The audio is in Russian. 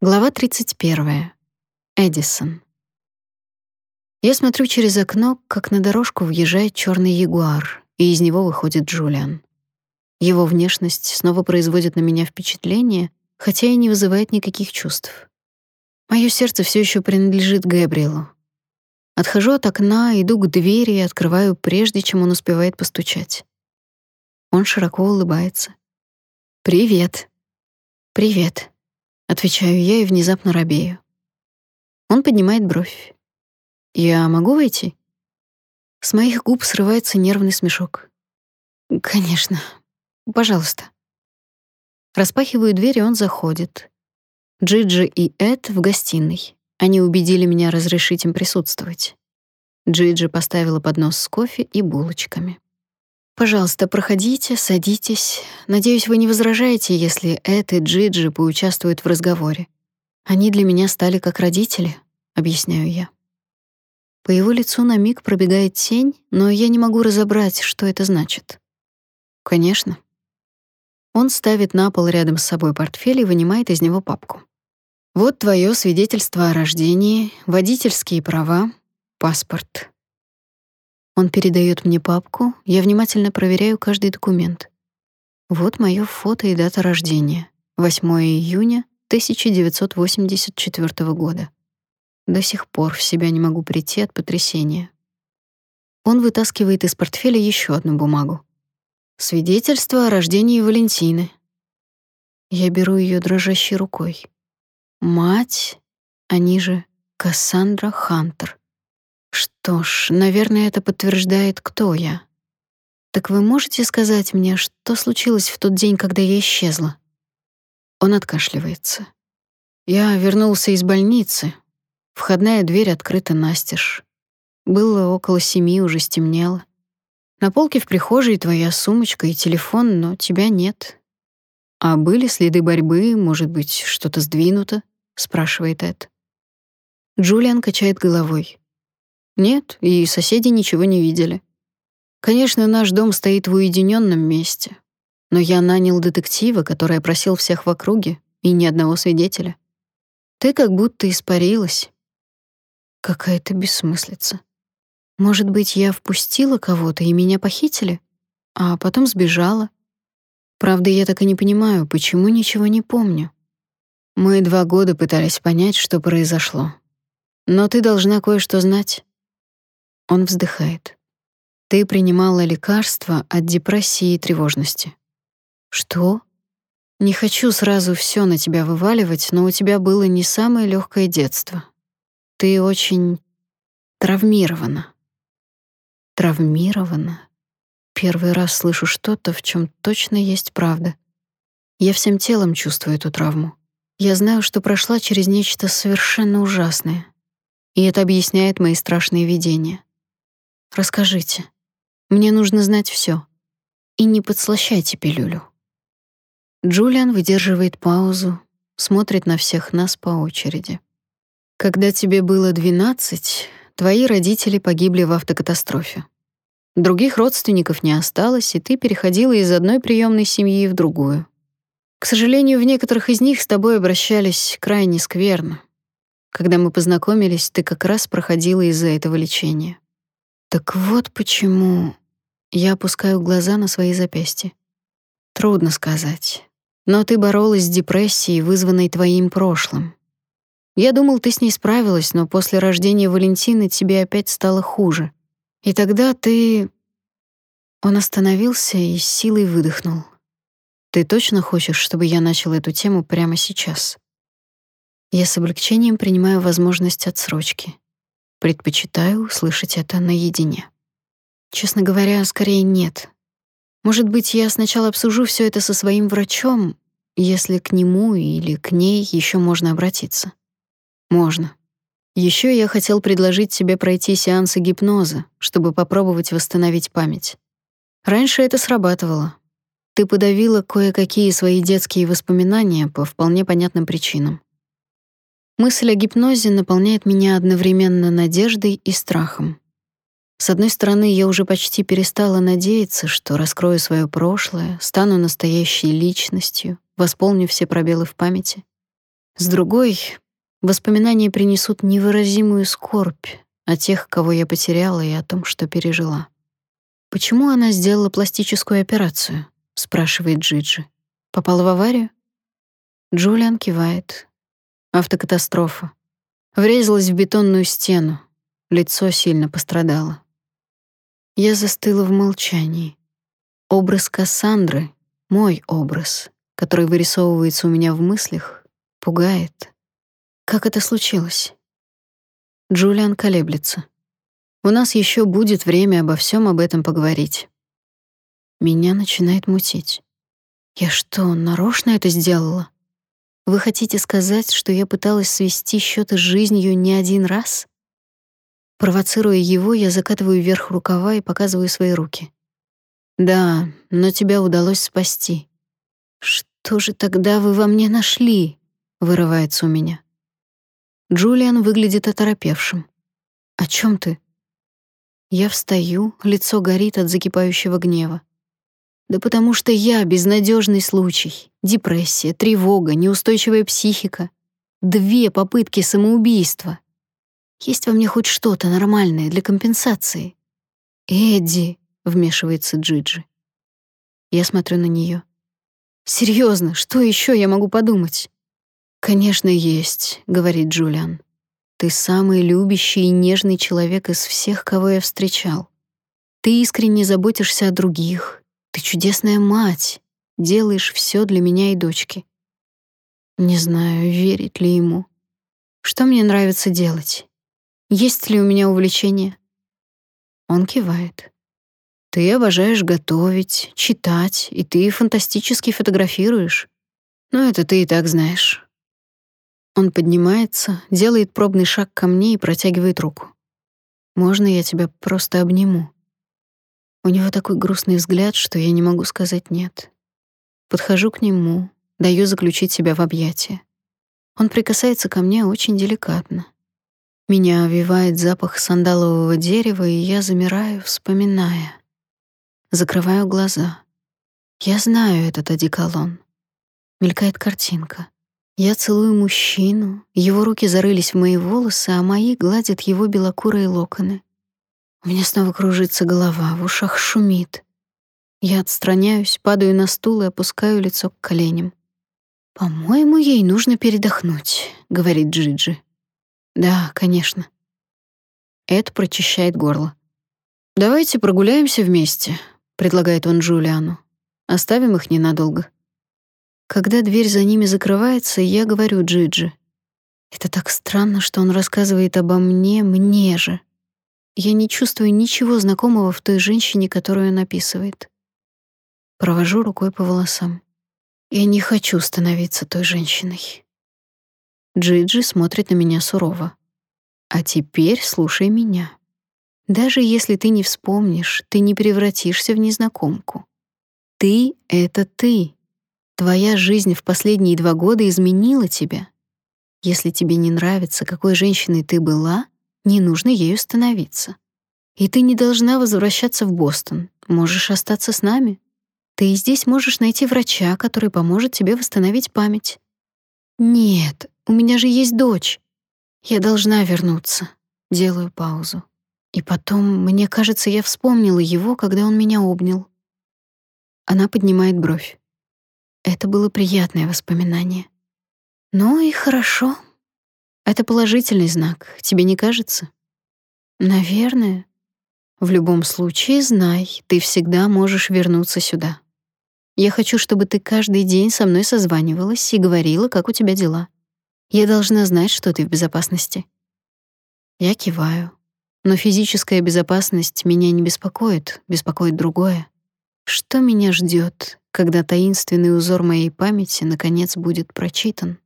Глава 31. Эдисон. Я смотрю через окно, как на дорожку въезжает черный ягуар, и из него выходит Джулиан. Его внешность снова производит на меня впечатление, хотя и не вызывает никаких чувств. Мое сердце все еще принадлежит Гэбриэлу. Отхожу от окна, иду к двери и открываю, прежде чем он успевает постучать. Он широко улыбается. «Привет». «Привет», Отвечаю я и внезапно робею. Он поднимает бровь. «Я могу войти?» С моих губ срывается нервный смешок. «Конечно. Пожалуйста». Распахиваю дверь, и он заходит. Джиджи и Эд в гостиной. Они убедили меня разрешить им присутствовать. Джиджи поставила поднос с кофе и булочками. Пожалуйста, проходите, садитесь. Надеюсь, вы не возражаете, если Эд и Джиджи поучаствуют в разговоре. Они для меня стали как родители, объясняю я. По его лицу на миг пробегает тень, но я не могу разобрать, что это значит. Конечно. Он ставит на пол рядом с собой портфель и вынимает из него папку. Вот твое свидетельство о рождении, водительские права, паспорт. Он передает мне папку, я внимательно проверяю каждый документ. Вот моё фото и дата рождения. 8 июня 1984 года. До сих пор в себя не могу прийти от потрясения. Он вытаскивает из портфеля ещё одну бумагу. Свидетельство о рождении Валентины. Я беру её дрожащей рукой. Мать, они же Кассандра Хантер. Что ж, наверное, это подтверждает, кто я. Так вы можете сказать мне, что случилось в тот день, когда я исчезла? Он откашливается. Я вернулся из больницы. Входная дверь открыта настежь. Было около семи, уже стемнело. На полке в прихожей твоя сумочка и телефон, но тебя нет. А были следы борьбы, может быть, что-то сдвинуто? спрашивает Эд. Джулиан качает головой. Нет, и соседи ничего не видели. Конечно, наш дом стоит в уединенном месте, но я нанял детектива, который опросил всех в округе, и ни одного свидетеля. Ты как будто испарилась. Какая-то бессмыслица. Может быть, я впустила кого-то и меня похитили, а потом сбежала. Правда, я так и не понимаю, почему ничего не помню. Мы два года пытались понять, что произошло. Но ты должна кое-что знать. Он вздыхает. Ты принимала лекарства от депрессии и тревожности. Что? Не хочу сразу все на тебя вываливать, но у тебя было не самое легкое детство. Ты очень травмирована. Травмирована. Первый раз слышу что-то, в чем точно есть правда. Я всем телом чувствую эту травму. Я знаю, что прошла через нечто совершенно ужасное. И это объясняет мои страшные видения. Расскажите. Мне нужно знать все. И не подслащайте пилюлю. Джулиан выдерживает паузу, смотрит на всех нас по очереди. Когда тебе было 12, твои родители погибли в автокатастрофе. Других родственников не осталось, и ты переходила из одной приемной семьи в другую. К сожалению, в некоторых из них с тобой обращались крайне скверно. Когда мы познакомились, ты как раз проходила из-за этого лечения. Так вот почему я опускаю глаза на свои запястья. Трудно сказать. Но ты боролась с депрессией, вызванной твоим прошлым. Я думал, ты с ней справилась, но после рождения Валентины тебе опять стало хуже. И тогда ты Он остановился и с силой выдохнул. Ты точно хочешь, чтобы я начал эту тему прямо сейчас? Я с облегчением принимаю возможность отсрочки. Предпочитаю услышать это наедине. Честно говоря, скорее нет. Может быть, я сначала обсужу все это со своим врачом, если к нему или к ней еще можно обратиться. Можно. Еще я хотел предложить тебе пройти сеансы гипноза, чтобы попробовать восстановить память. Раньше это срабатывало. Ты подавила кое-какие свои детские воспоминания по вполне понятным причинам. Мысль о гипнозе наполняет меня одновременно надеждой и страхом. С одной стороны, я уже почти перестала надеяться, что раскрою свое прошлое, стану настоящей личностью, восполню все пробелы в памяти. С другой, воспоминания принесут невыразимую скорбь о тех, кого я потеряла, и о том, что пережила. «Почему она сделала пластическую операцию?» — спрашивает Джиджи. «Попала в аварию?» Джулиан кивает. Автокатастрофа. Врезалась в бетонную стену. Лицо сильно пострадало. Я застыла в молчании. Образ Кассандры, мой образ, который вырисовывается у меня в мыслях, пугает. Как это случилось? Джулиан колеблется. У нас еще будет время обо всем об этом поговорить. Меня начинает мутить. Я что, нарочно это сделала? Вы хотите сказать, что я пыталась свести счеты с жизнью не один раз? Провоцируя его, я закатываю вверх рукава и показываю свои руки. Да, но тебя удалось спасти. Что же тогда вы во мне нашли? вырывается у меня. Джулиан выглядит оторопевшим. О чем ты? Я встаю, лицо горит от закипающего гнева. Да потому что я безнадежный случай. Депрессия, тревога, неустойчивая психика. Две попытки самоубийства. Есть во мне хоть что-то нормальное для компенсации. Эдди, вмешивается Джиджи. Я смотрю на нее. Серьезно, что еще я могу подумать? Конечно, есть, говорит Джулиан. Ты самый любящий и нежный человек из всех, кого я встречал. Ты искренне заботишься о других, ты чудесная мать, делаешь все для меня и дочки. Не знаю, верить ли ему. Что мне нравится делать? Есть ли у меня увлечение? Он кивает. Ты обожаешь готовить, читать, и ты фантастически фотографируешь. Но это ты и так знаешь. Он поднимается, делает пробный шаг ко мне и протягивает руку. Можно я тебя просто обниму? У него такой грустный взгляд, что я не могу сказать «нет». Подхожу к нему, даю заключить себя в объятия. Он прикасается ко мне очень деликатно. Меня овивает запах сандалового дерева, и я замираю, вспоминая. Закрываю глаза. Я знаю этот одеколон. Мелькает картинка. Я целую мужчину, его руки зарылись в мои волосы, а мои гладят его белокурые локоны. У меня снова кружится голова, в ушах шумит. Я отстраняюсь, падаю на стул и опускаю лицо к коленям. «По-моему, ей нужно передохнуть», — говорит Джиджи. «Да, конечно». Эд прочищает горло. «Давайте прогуляемся вместе», — предлагает он Джулиану. «Оставим их ненадолго». Когда дверь за ними закрывается, я говорю Джиджи. «Это так странно, что он рассказывает обо мне, мне же». Я не чувствую ничего знакомого в той женщине, которую он описывает. Провожу рукой по волосам. Я не хочу становиться той женщиной. Джиджи смотрит на меня сурово. А теперь слушай меня. Даже если ты не вспомнишь, ты не превратишься в незнакомку. Ты — это ты. Твоя жизнь в последние два года изменила тебя. Если тебе не нравится, какой женщиной ты была — не нужно ею становиться. И ты не должна возвращаться в Бостон. Можешь остаться с нами. Ты и здесь можешь найти врача, который поможет тебе восстановить память. Нет, у меня же есть дочь. Я должна вернуться. Делаю паузу. И потом, мне кажется, я вспомнила его, когда он меня обнял. Она поднимает бровь. Это было приятное воспоминание. Ну и хорошо. Это положительный знак, тебе не кажется? Наверное. В любом случае, знай, ты всегда можешь вернуться сюда. Я хочу, чтобы ты каждый день со мной созванивалась и говорила, как у тебя дела. Я должна знать, что ты в безопасности. Я киваю. Но физическая безопасность меня не беспокоит, беспокоит другое. Что меня ждет, когда таинственный узор моей памяти наконец будет прочитан?